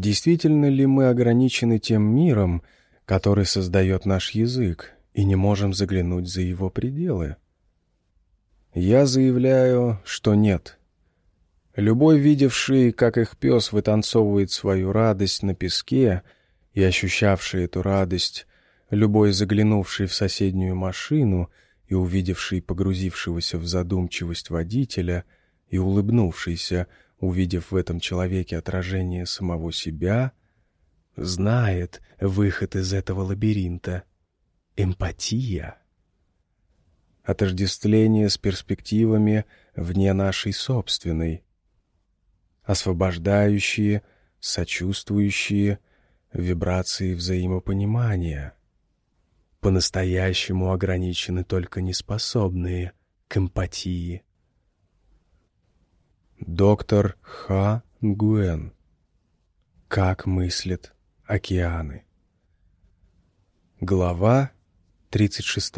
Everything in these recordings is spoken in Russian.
Действительно ли мы ограничены тем миром, который создает наш язык, и не можем заглянуть за его пределы? Я заявляю, что нет. Любой, видевший, как их пес вытанцовывает свою радость на песке и ощущавший эту радость, любой, заглянувший в соседнюю машину и увидевший погрузившегося в задумчивость водителя и улыбнувшийся, увидев в этом человеке отражение самого себя, знает выход из этого лабиринта. Эмпатия. Отождествление с перспективами вне нашей собственной. Освобождающие, сочувствующие вибрации взаимопонимания. По-настоящему ограничены только неспособные к эмпатии. Доктор Ха Гуэн. Как мыслят океаны. Глава 36.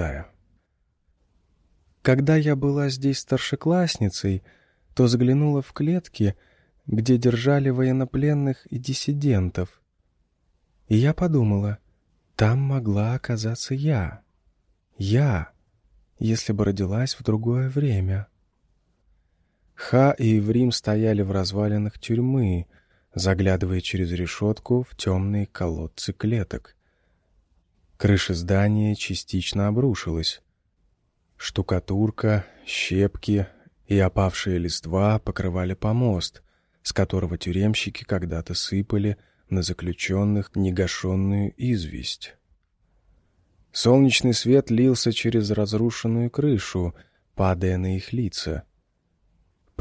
Когда я была здесь старшеклассницей, то заглянула в клетки, где держали военнопленных и диссидентов. И я подумала, там могла оказаться я. Я, если бы родилась в другое время. Ха и Еврим стояли в развалинах тюрьмы, заглядывая через решетку в темные колодцы клеток. Крыша здания частично обрушилась. Штукатурка, щепки и опавшие листва покрывали помост, с которого тюремщики когда-то сыпали на заключенных негашенную известь. Солнечный свет лился через разрушенную крышу, падая на их лица.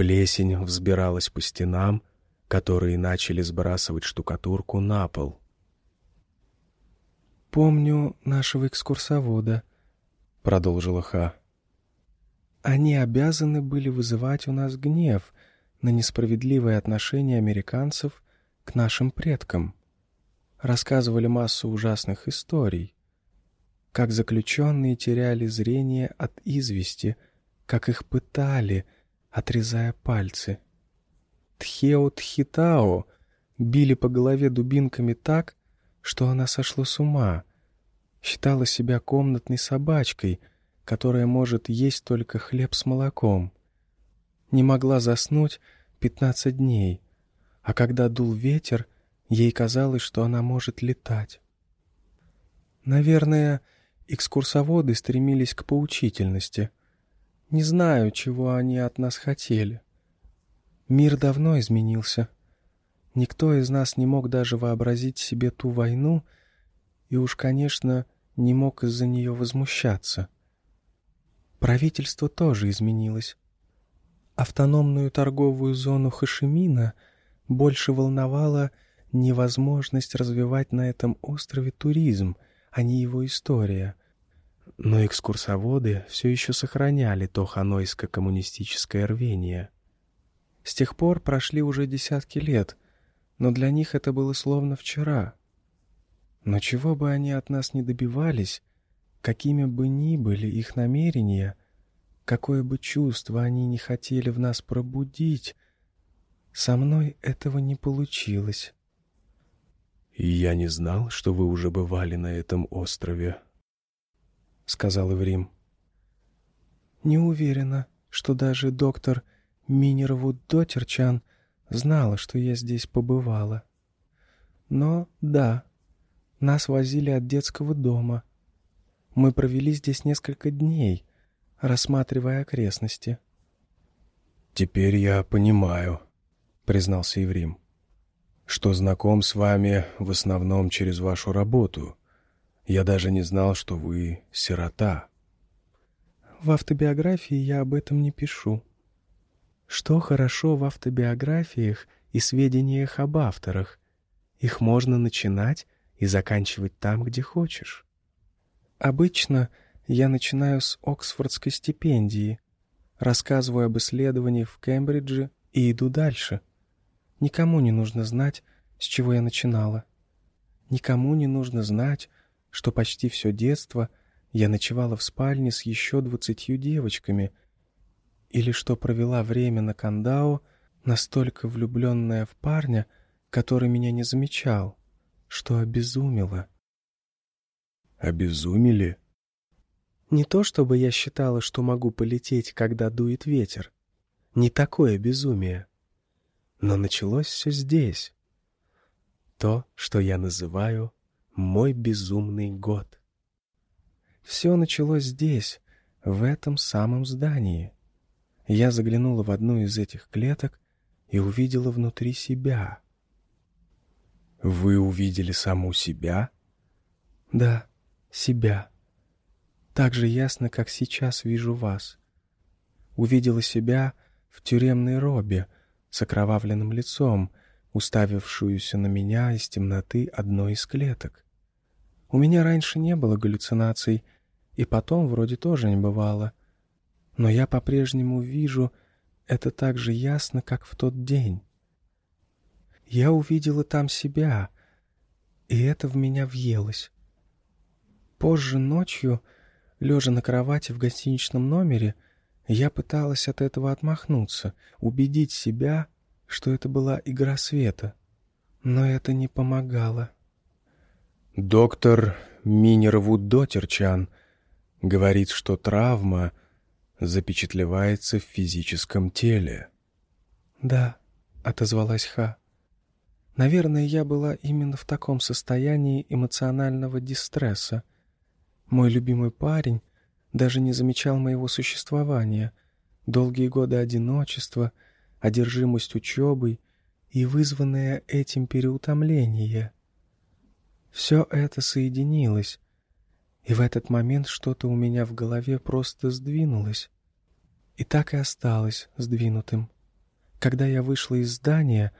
Плесень взбиралась по стенам, которые начали сбрасывать штукатурку на пол. «Помню нашего экскурсовода», — продолжила Ха. «Они обязаны были вызывать у нас гнев на несправедливое отношение американцев к нашим предкам. Рассказывали массу ужасных историй, как заключенные теряли зрение от извести, как их пытали, отрезая пальцы». Тхео-Тхитао били по голове дубинками так, что она сошла с ума, считала себя комнатной собачкой, которая может есть только хлеб с молоком. Не могла заснуть пятнадцать дней, а когда дул ветер, ей казалось, что она может летать. Наверное, экскурсоводы стремились к поучительности. Не знаю, чего они от нас хотели. Мир давно изменился. Никто из нас не мог даже вообразить себе ту войну, и уж, конечно, не мог из-за нее возмущаться. Правительство тоже изменилось. Автономную торговую зону Хашимина больше волновала невозможность развивать на этом острове туризм, а не его история. Но экскурсоводы все еще сохраняли то ханойско-коммунистическое рвение — с тех пор прошли уже десятки лет, но для них это было словно вчера. Но чего бы они от нас не добивались, какими бы ни были их намерения, какое бы чувство они не хотели в нас пробудить, со мной этого не получилось. «И я не знал, что вы уже бывали на этом острове», — сказал Иврим. «Не уверена, что даже доктор Минерову Дотерчан знала, что я здесь побывала. Но да, нас возили от детского дома. Мы провели здесь несколько дней, рассматривая окрестности. «Теперь я понимаю», — признался Еврим, «что знаком с вами в основном через вашу работу. Я даже не знал, что вы сирота». В автобиографии я об этом не пишу. Что хорошо в автобиографиях и сведениях об авторах? Их можно начинать и заканчивать там, где хочешь. Обычно я начинаю с Оксфордской стипендии, рассказываю об исследовании в Кембридже и иду дальше. Никому не нужно знать, с чего я начинала. Никому не нужно знать, что почти все детство я ночевала в спальне с еще двадцатью девочками — или что провела время на Кандао, настолько влюбленная в парня, который меня не замечал, что обезумело. Обезумели? Не то чтобы я считала, что могу полететь, когда дует ветер. Не такое безумие. Но началось все здесь. То, что я называю «мой безумный год». Все началось здесь, в этом самом здании. Я заглянула в одну из этих клеток и увидела внутри себя. «Вы увидели саму себя?» «Да, себя. Так же ясно, как сейчас вижу вас. Увидела себя в тюремной робе с окровавленным лицом, уставившуюся на меня из темноты одной из клеток. У меня раньше не было галлюцинаций, и потом вроде тоже не бывало. Но я по-прежнему вижу это так же ясно, как в тот день. Я увидела там себя, и это в меня въелось. Позже ночью, лежа на кровати в гостиничном номере, я пыталась от этого отмахнуться, убедить себя, что это была игра света. Но это не помогало. Доктор Минервуд Дотерчан говорит, что травма запечатлевается в физическом теле. «Да», — отозвалась Ха. «Наверное, я была именно в таком состоянии эмоционального дистресса. Мой любимый парень даже не замечал моего существования. Долгие годы одиночества — одержимость учебой и вызванное этим переутомление. Все это соединилось, и в этот момент что-то у меня в голове просто сдвинулось. И так и осталось сдвинутым. Когда я вышла из здания,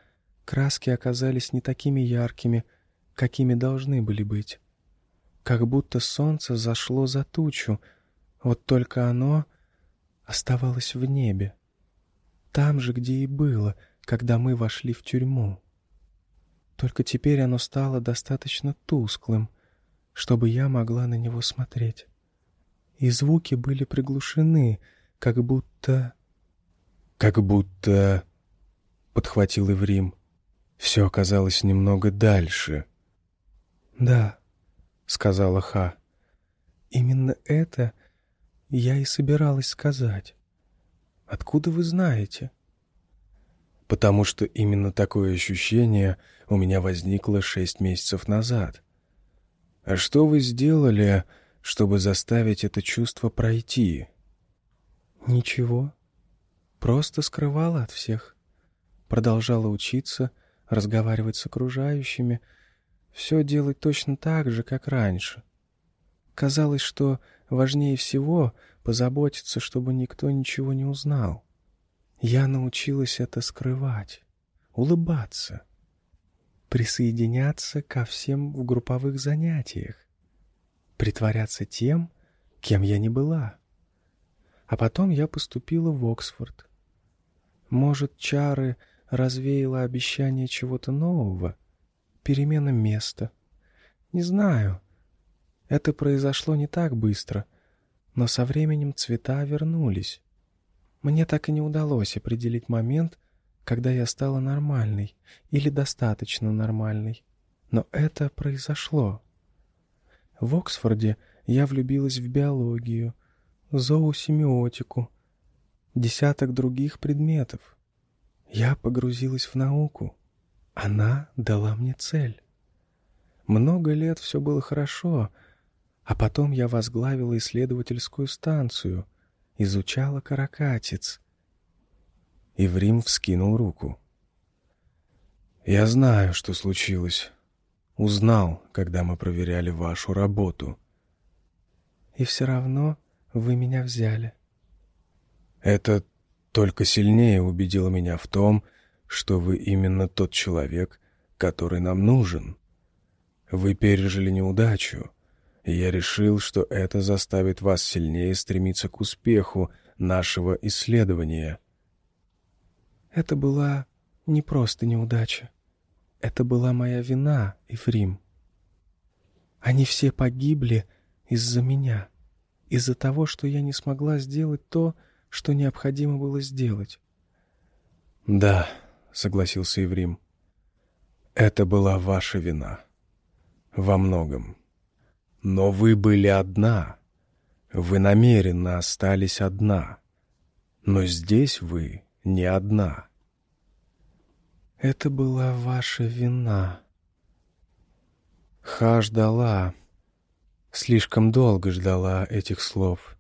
краски оказались не такими яркими, какими должны были быть. Как будто солнце зашло за тучу, вот только оно оставалось в небе. Там же, где и было, когда мы вошли в тюрьму. Только теперь оно стало достаточно тусклым, чтобы я могла на него смотреть. И звуки были приглушены, как будто... «Как будто...» — подхватил Иврим. «Все оказалось немного дальше». «Да», — сказала Ха. «Именно это я и собиралась сказать. Откуда вы знаете? Потому что именно такое ощущение у меня возникло шесть месяцев назад. А что вы сделали, чтобы заставить это чувство пройти? Ничего. Просто скрывала от всех. Продолжала учиться, разговаривать с окружающими, все делать точно так же, как раньше. Казалось, что важнее всего — позаботиться, чтобы никто ничего не узнал. Я научилась это скрывать, улыбаться, присоединяться ко всем в групповых занятиях, притворяться тем, кем я не была. А потом я поступила в Оксфорд. Может, чары развеяло обещание чего-то нового, перемена места. Не знаю. Это произошло не так быстро — но со временем цвета вернулись. Мне так и не удалось определить момент, когда я стала нормальной или достаточно нормальной. Но это произошло. В Оксфорде я влюбилась в биологию, зоосемиотику, десяток других предметов. Я погрузилась в науку. Она дала мне цель. Много лет все было хорошо, а потом я возглавила исследовательскую станцию, изучала каракатиц. Иврим вскинул руку. «Я знаю, что случилось. Узнал, когда мы проверяли вашу работу». «И все равно вы меня взяли». «Это только сильнее убедило меня в том, что вы именно тот человек, который нам нужен. Вы пережили неудачу, и я решил, что это заставит вас сильнее стремиться к успеху нашего исследования. Это была не просто неудача. Это была моя вина, Ефрим. Они все погибли из-за меня, из-за того, что я не смогла сделать то, что необходимо было сделать. «Да», — согласился Еврим. Это была ваша вина. Во многом. Но вы были одна. Вы намеренно остались одна. Но здесь вы не одна. Это была ваша вина. Ха ждала, слишком долго ждала этих слов.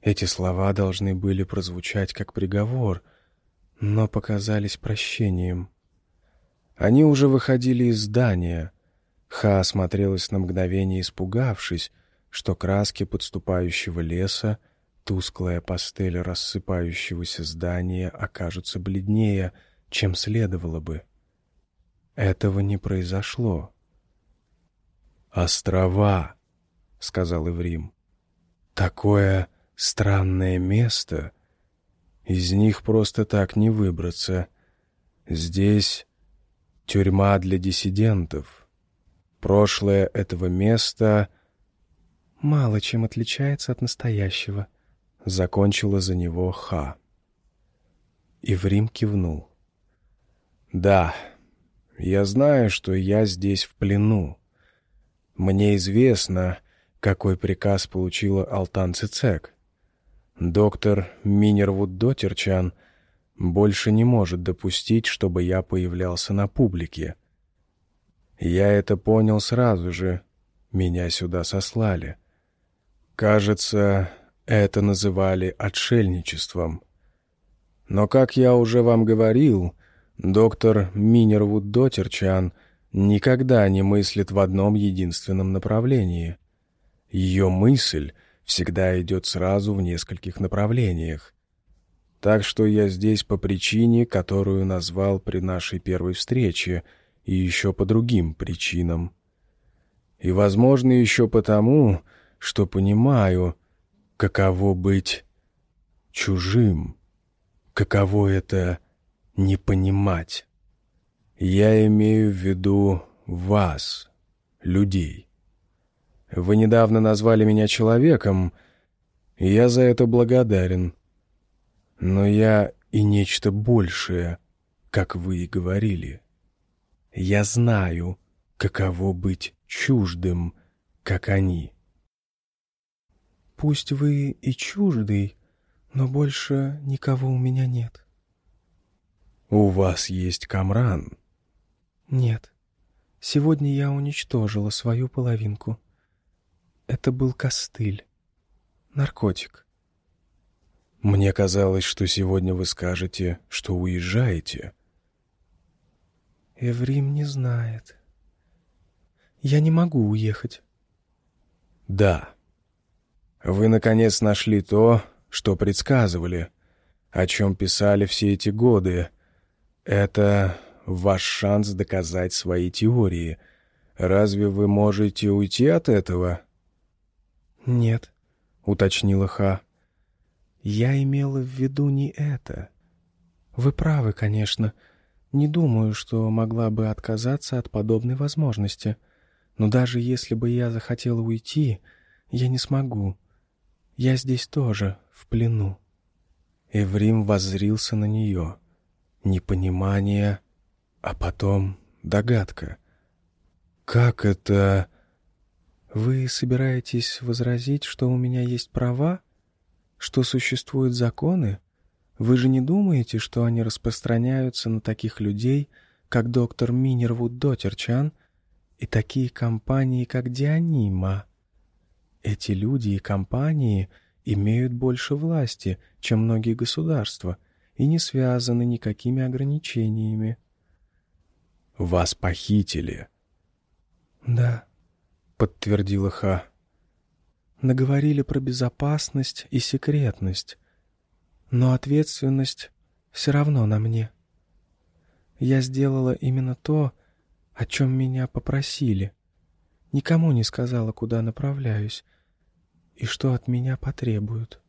Эти слова должны были прозвучать как приговор, но показались прощением. Они уже выходили из здания. Ха осмотрелась на мгновение, испугавшись, что краски подступающего леса, тусклая пастель рассыпающегося здания окажутся бледнее, чем следовало бы. Этого не произошло. «Острова», — сказал Иврим. «Такое странное место. Из них просто так не выбраться. Здесь тюрьма для диссидентов. Прошлое этого места мало чем отличается от настоящего», — закончила за него Ха. Иврим кивнул. «Да, я знаю, что я здесь в плену. Мне известно, какой приказ получила Алтан Цицек. Доктор Минервуд Дотерчан больше не может допустить, чтобы я появлялся на публике. Я это понял сразу же. Меня сюда сослали. Кажется, это называли отшельничеством. Но, как я уже вам говорил, доктор Минервуд Дотерчан никогда не мыслит в одном единственном направлении. Ее мысль всегда идет сразу в нескольких направлениях. Так что я здесь по причине, которую назвал при нашей первой встрече, и еще по другим причинам. И, возможно, еще потому, что понимаю, каково быть чужим, каково это не понимать. Я имею в виду вас, людей. Вы недавно назвали меня человеком, и я за это благодарен. Но я и нечто большее, как вы и говорили. Я знаю, каково быть чуждым, как они. Пусть вы и чуждый, но больше никого у меня нет. У вас есть Камран? Нет. Сегодня я уничтожила свою половинку. Это был костыль. Наркотик. Мне казалось, что сегодня вы скажете, что уезжаете. Эврим не знает. Я не могу уехать. Да. Вы, наконец, нашли то, что предсказывали, о чем писали все эти годы. Это ваш шанс доказать свои теории. Разве вы можете уйти от этого? «Нет», — уточнила Ха. «Я имела в виду не это. Вы правы, конечно. Не думаю, что могла бы отказаться от подобной возможности. Но даже если бы я захотела уйти, я не смогу. Я здесь тоже, в плену». Эврим воззрился на нее. Непонимание, а потом догадка. «Как это...» Вы собираетесь возразить, что у меня есть права? Что существуют законы? Вы же не думаете, что они распространяются на таких людей, как доктор Минервуд Дотерчан и такие компании, как Дианима? Эти люди и компании имеют больше власти, чем многие государства, и не связаны никакими ограничениями. «Вас похитили». «Да», подтвердила Ха. Наговорили про безопасность и секретность, но ответственность все равно на мне. Я сделала именно то, о чем меня попросили. Никому не сказала, куда направляюсь и что от меня потребуют.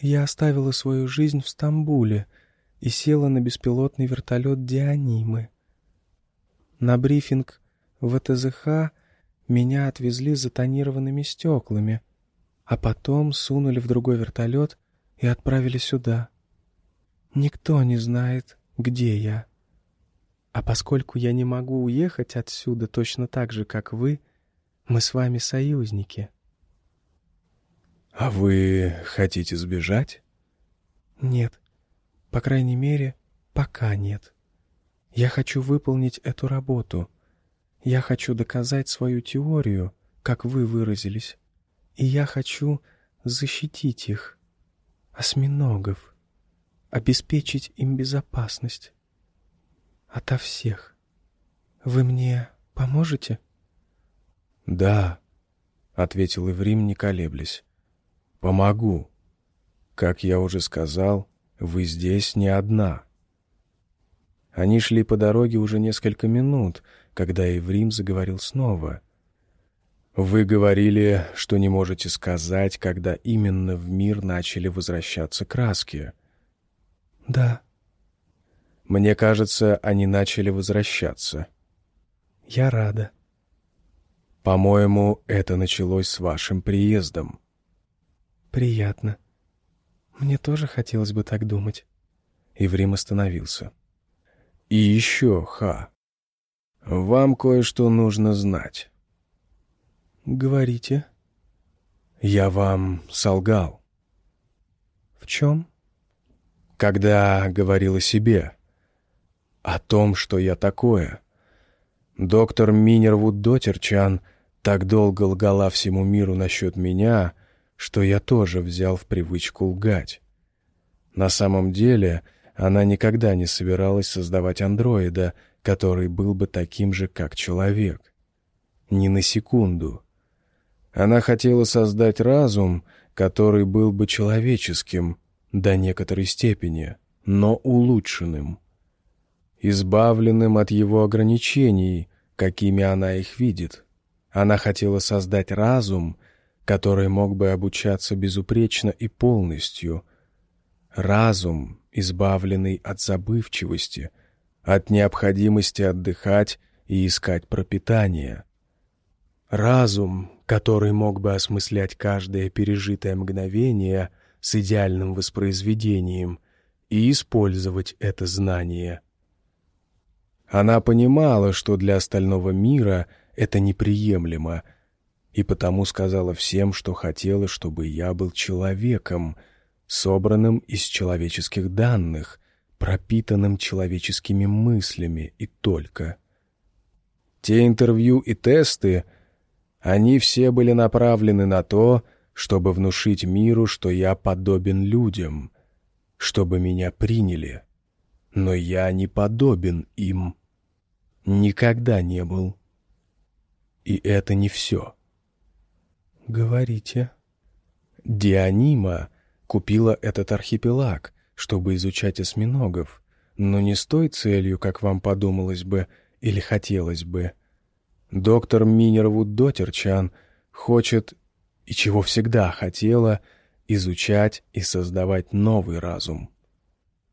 Я оставила свою жизнь в Стамбуле и села на беспилотный вертолет Дианимы. На брифинг в ТЗХ меня отвезли за тонированными стеклами, а потом сунули в другой вертолет и отправили сюда. Никто не знает, где я. А поскольку я не могу уехать отсюда точно так же, как вы, мы с вами союзники. А вы хотите сбежать? Нет. По крайней мере, пока нет. Я хочу выполнить эту работу. Я хочу доказать свою теорию, как вы выразились. И я хочу защитить их, осьминогов, обеспечить им безопасность. Ото всех. Вы мне поможете? «Да», — ответил Иврим, не колеблясь. «Помогу. Как я уже сказал, вы здесь не одна». Они шли по дороге уже несколько минут, когда Иврим заговорил снова. «Вы говорили, что не можете сказать, когда именно в мир начали возвращаться краски». «Да». «Мне кажется, они начали возвращаться». «Я рада». «По-моему, это началось с вашим приездом». «Приятно. Мне тоже хотелось бы так думать». Иврим остановился. И еще, Ха, вам кое-что нужно знать. Говорите. Я вам солгал. В чем? Когда говорил о себе. О том, что я такое. Доктор Минервуд Дотерчан так долго лгала всему миру насчет меня, что я тоже взял в привычку лгать. На самом деле она никогда не собиралась создавать андроида, который был бы таким же, как человек. Ни на секунду. Она хотела создать разум, который был бы человеческим до некоторой степени, но улучшенным, избавленным от его ограничений, какими она их видит. Она хотела создать разум, который мог бы обучаться безупречно и полностью. Разум, избавленный от забывчивости, от необходимости отдыхать и искать пропитание. Разум, который мог бы осмыслять каждое пережитое мгновение с идеальным воспроизведением и использовать это знание. Она понимала, что для остального мира это неприемлемо, и потому сказала всем, что хотела, чтобы я был человеком — собранным из человеческих данных, пропитанным человеческими мыслями и только. Те интервью и тесты, они все были направлены на то, чтобы внушить миру, что я подобен людям, чтобы меня приняли. Но я не подобен им. Никогда не был. И это не все. «Говорите». Дианима купила этот архипелаг, чтобы изучать осьминогов, но не с той целью, как вам подумалось бы или хотелось бы. Доктор Минервуд Дотерчан хочет, и чего всегда хотела, изучать и создавать новый разум.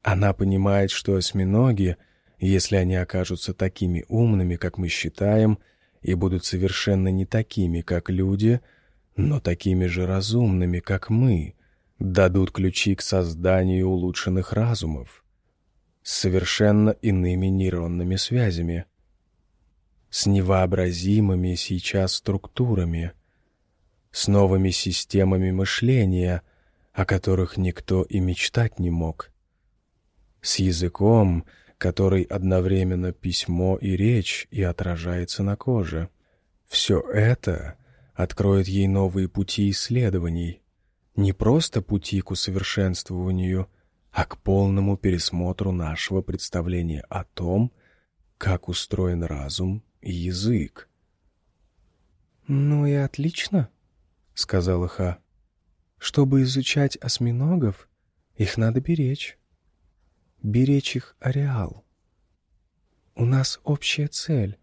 Она понимает, что осьминоги, если они окажутся такими умными, как мы считаем, и будут совершенно не такими, как люди, но такими же разумными, как мы, дадут ключи к созданию улучшенных разумов с совершенно иными нейронными связями, с невообразимыми сейчас структурами, с новыми системами мышления, о которых никто и мечтать не мог, с языком, который одновременно письмо и речь и отражается на коже. Все это откроет ей новые пути исследований, не просто пути к усовершенствованию, а к полному пересмотру нашего представления о том, как устроен разум язык. «Ну и отлично», — сказала Ха. «Чтобы изучать осьминогов, их надо беречь. Беречь их ареал. У нас общая цель.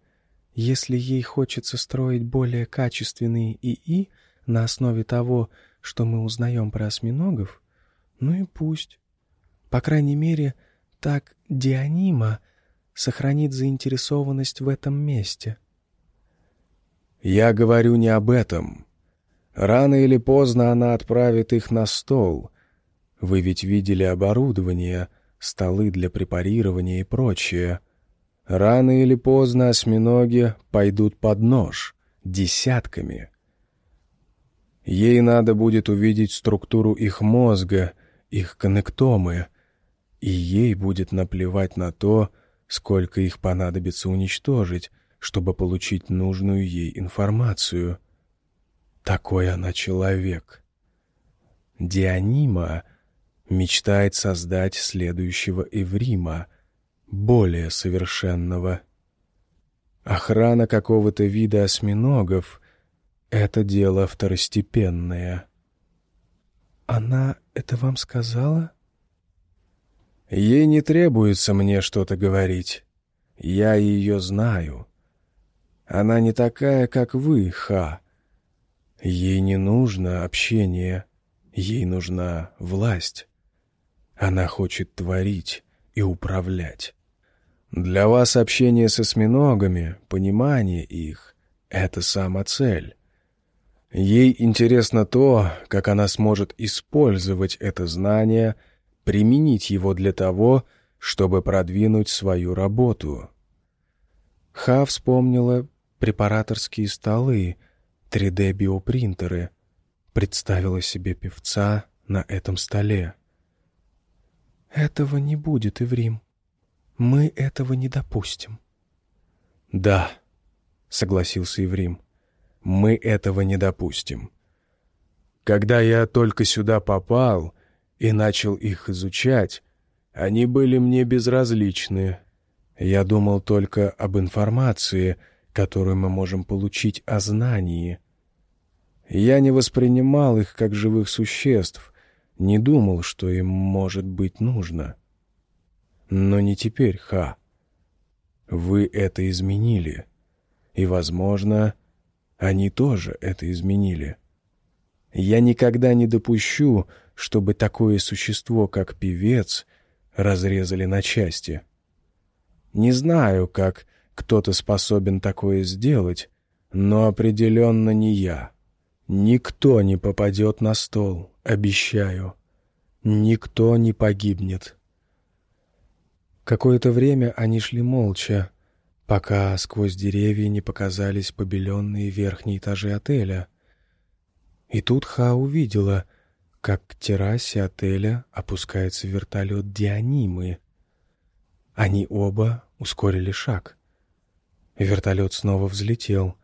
Если ей хочется строить более качественные ИИ на основе того, что мы узнаем про осьминогов, ну и пусть. По крайней мере, так Дианима сохранит заинтересованность в этом месте. Я говорю не об этом. Рано или поздно она отправит их на стол. Вы ведь видели оборудование, столы для препарирования и прочее. Рано или поздно осьминоги пойдут под нож, десятками. Ей надо будет увидеть структуру их мозга, их коннектомы, и ей будет наплевать на то, сколько их понадобится уничтожить, чтобы получить нужную ей информацию. Такой она человек. Дианима мечтает создать следующего Эврима, более совершенного. Охрана какого-то вида осьминогов — это дело второстепенное. «Она это вам сказала?» Ей не требуется мне что-то говорить. Я ее знаю. Она не такая, как вы, Ха. Ей не нужно общение, ей нужна власть. Она хочет творить и управлять. Для вас общение с осьминогами, понимание их — это сама цель. Ей интересно то, как она сможет использовать это знание, применить его для того, чтобы продвинуть свою работу. Ха вспомнила препараторские столы, 3D-биопринтеры, представила себе певца на этом столе. «Этого не будет, Иврим. Мы этого не допустим». «Да», — согласился Иврим, — «мы этого не допустим. Когда я только сюда попал и начал их изучать, они были мне безразличны. Я думал только об информации, которую мы можем получить о знании. Я не воспринимал их как живых существ, не думал, что им может быть нужно. Но не теперь, Ха. Вы это изменили. И, возможно, они тоже это изменили. Я никогда не допущу, чтобы такое существо, как певец, разрезали на части. Не знаю, как кто-то способен такое сделать, но определенно не я. Никто не попадет на стол, обещаю. Никто не погибнет. Какое-то время они шли молча, пока сквозь деревья не показались побеленные верхние этажи отеля. И тут Ха увидела, как к террасе отеля опускается вертолет Дианимы. Они оба ускорили шаг. Вертолет снова взлетел,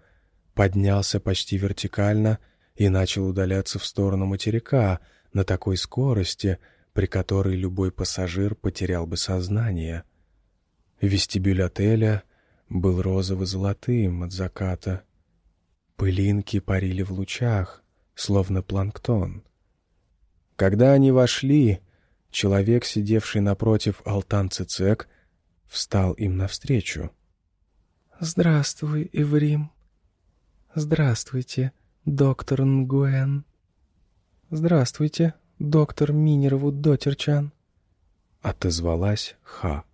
поднялся почти вертикально и начал удаляться в сторону материка на такой скорости, при которой любой пассажир потерял бы сознание. Вестибюль отеля был розово-золотым от заката. Пылинки парили в лучах, словно планктон. Когда они вошли, человек, сидевший напротив Алтан Цицек, встал им навстречу. «Здравствуй, Иврим. Здравствуйте, доктор Нгуэн. Здравствуйте, доктор Минервуд Дотерчан», — отозвалась Ха.